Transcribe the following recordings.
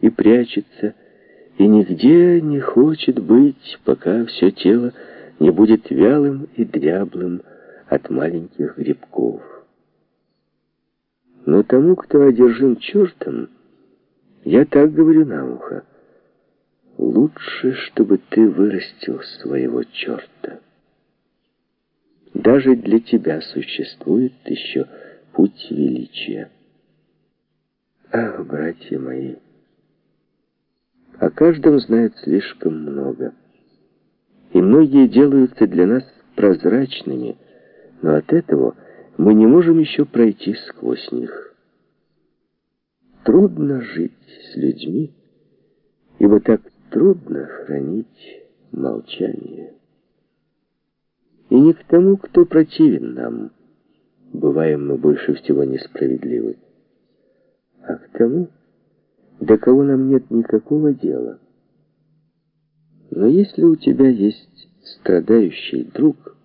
и прячется, и нигде не хочет быть, пока все тело не будет вялым и дряблым от маленьких грибков. Но тому, кто одержим чертом, я так говорю на ухо, лучше, чтобы ты вырастил своего черта. Даже для тебя существует еще путь величия. Ах, братья мои, каждом знают слишком много. И многие делаются для нас прозрачными, но от этого мы не можем еще пройти сквозь них. Трудно жить с людьми, ибо так трудно хранить молчание. И не к тому, кто противен нам, бываем мы больше всего несправедливы, а к тому, до кого нам нет никакого дела. Но если у тебя есть страдающий друг,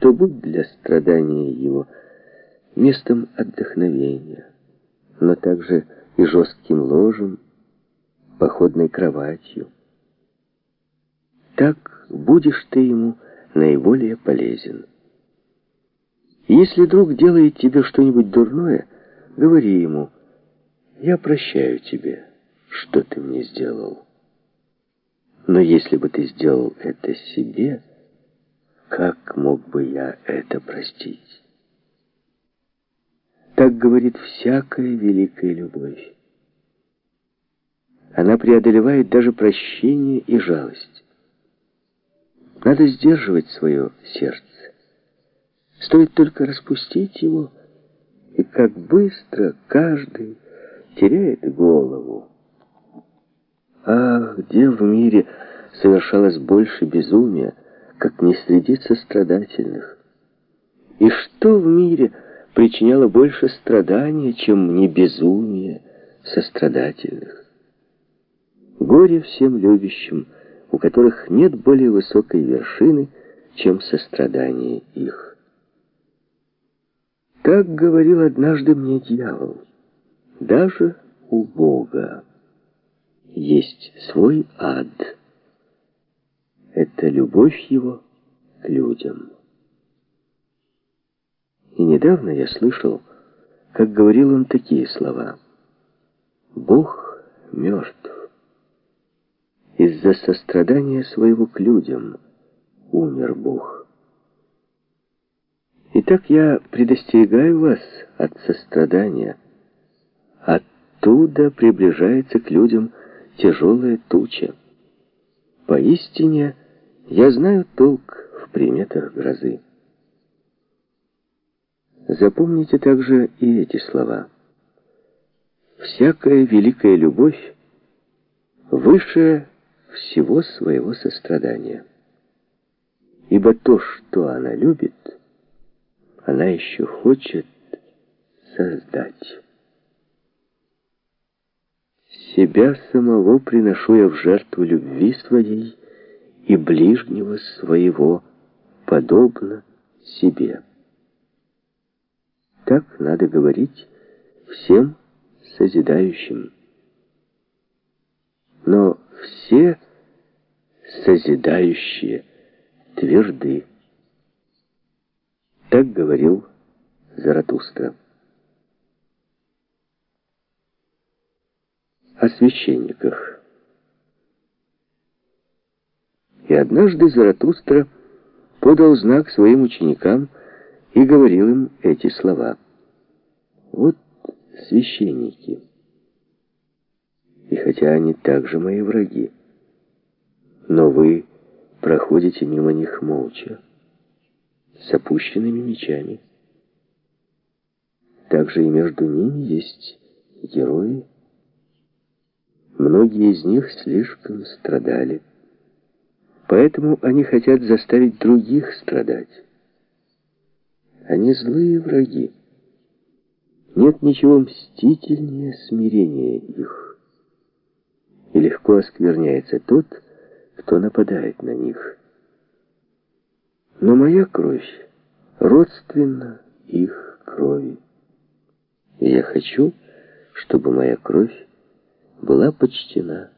то будь для страдания его местом отдохновения, но также и жестким ложем, походной кроватью. Так будешь ты ему наиболее полезен. Если друг делает тебе что-нибудь дурное, говори ему, «Я прощаю тебе, что ты мне сделал. Но если бы ты сделал это себе, как мог бы я это простить?» Так говорит всякая великая любовь. Она преодолевает даже прощение и жалость. Надо сдерживать свое сердце. Стоит только распустить его, и как быстро каждый теряет голову. Ах, где в мире совершалось больше безумия, как не среди сострадательных? И что в мире причиняло больше страдания, чем не безумие сострадательных? Горе всем любящим, у которых нет более высокой вершины, чем сострадание их. Так говорил однажды мне дьявол. Даже у Бога есть свой ад. Это любовь его к людям. И недавно я слышал, как говорил он такие слова. Бог мертв. Из-за сострадания своего к людям умер Бог. Итак, я предостерегаю вас от сострадания. Оттуда приближается к людям тяжелая туча. Поистине, я знаю толк в приметах грозы. Запомните также и эти слова. Всякая великая любовь выше всего своего сострадания. Ибо то, что она любит, она еще хочет создать. Себя самого приношу я в жертву любви своей и ближнего своего, подобно себе. Так надо говорить всем созидающим. Но все созидающие тверды. Так говорил Заратустра. О священниках. И однажды Заратустра подал знак своим ученикам и говорил им эти слова. Вот священники. И хотя они также мои враги, но вы проходите мимо них молча, с опущенными мечами. Также и между ними есть герои. Многие из них слишком страдали. Поэтому они хотят заставить других страдать. Они злые враги. Нет ничего мстительнее смирения их. И легко оскверняется тот, кто нападает на них. Но моя кровь родственна их крови. И я хочу, чтобы моя кровь была почтена.